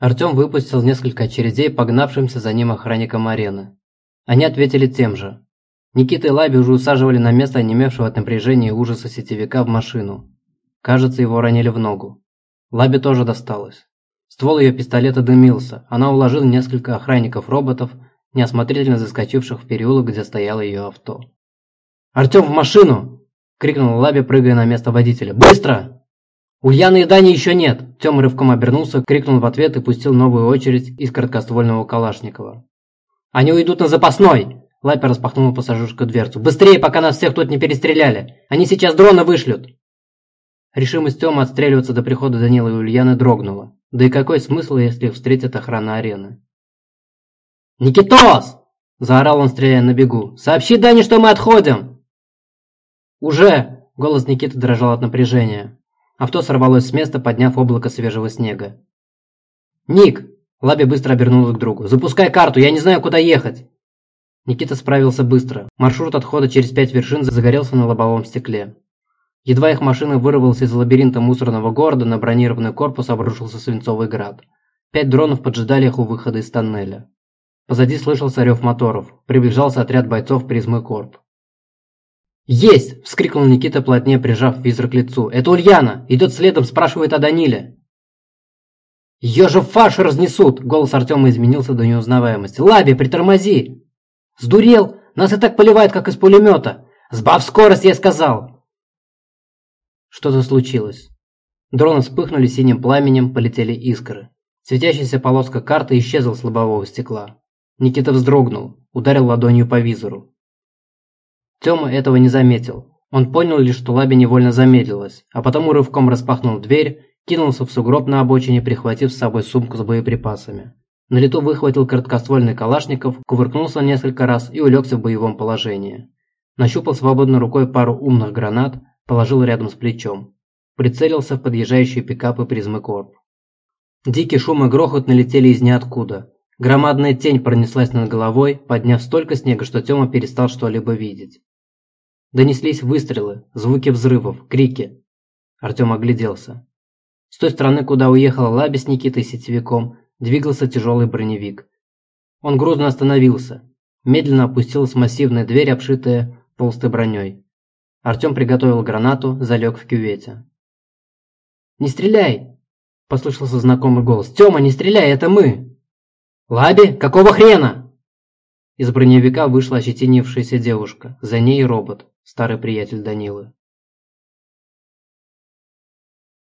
Артем выпустил несколько очередей погнавшимся за ним охранникам арены. Они ответили тем же. Никита и Лаби уже усаживали на место онемевшего от напряжения и ужаса сетевика в машину. Кажется, его ранили в ногу. Лаби тоже досталось. Ствол ее пистолета дымился. Она уложила несколько охранников-роботов, неосмотрительно заскочивших в переулок, где стояло ее авто. «Артем, в машину!» – крикнул Лаби, прыгая на место водителя. «Быстро!» «Ульяны и Дани еще нет!» Тёма рывком обернулся, крикнул в ответ и пустил новую очередь из короткоствольного Калашникова. «Они уйдут на запасной!» Лапер распахнул пассажирскую дверцу. «Быстрее, пока нас всех тут не перестреляли! Они сейчас дрона вышлют!» Решимость Тёмы отстреливаться до прихода Данила и Ульяны дрогнула. Да и какой смысл, если их встретит охрана арены? «Никитос!» – заорал он, стреляя на бегу. «Сообщи Дане, что мы отходим!» «Уже!» – голос Никиты дрожал от напряжения. Авто сорвалось с места, подняв облако свежего снега. «Ник!» – Лаби быстро обернулся к другу. «Запускай карту, я не знаю, куда ехать!» Никита справился быстро. Маршрут отхода через пять вершин загорелся на лобовом стекле. Едва их машина вырвалась из лабиринта мусорного города, на бронированный корпус обрушился свинцовый град. Пять дронов поджидали их у выхода из тоннеля. Позади слышался рев моторов. Приближался отряд бойцов призмы Корп. «Есть!» – вскрикнул Никита, плотнее прижав визор к лицу. «Это Ульяна! Идет следом, спрашивает о Даниле!» «Ее же фарш разнесут!» – голос Артема изменился до неузнаваемости. «Лаби, притормози!» «Сдурел! Нас и так поливает, как из пулемета! Сбавь скорость, я сказал!» Что-то случилось. Дроны вспыхнули синим пламенем, полетели искры. Светящаяся полоска карты исчезла с лобового стекла. Никита вздрогнул, ударил ладонью по визору. Тёма этого не заметил. Он понял лишь, что Лаби невольно замедлилась, а потом рывком распахнул дверь, кинулся в сугроб на обочине, прихватив с собой сумку с боеприпасами. На лету выхватил короткоствольный калашников, кувыркнулся несколько раз и улегся в боевом положении. Нащупал свободной рукой пару умных гранат, положил рядом с плечом. Прицелился в подъезжающие пикапы призмы корп. Дикий шум и грохот налетели из ниоткуда. Громадная тень пронеслась над головой, подняв столько снега, что Тёма перестал что-либо видеть. Донеслись выстрелы, звуки взрывов, крики. Артём огляделся. С той стороны, куда уехала Лаби с Никитой сетевиком, двигался тяжелый броневик. Он грузно остановился. Медленно опустилась массивная дверь, обшитая толстой броней. Артём приготовил гранату, залег в кювете. «Не стреляй!» – послышался знакомый голос. «Тёма, не стреляй, это мы!» «Лаби, какого хрена?» Из броневика вышла ощетинившаяся девушка, за ней робот, старый приятель Данилы.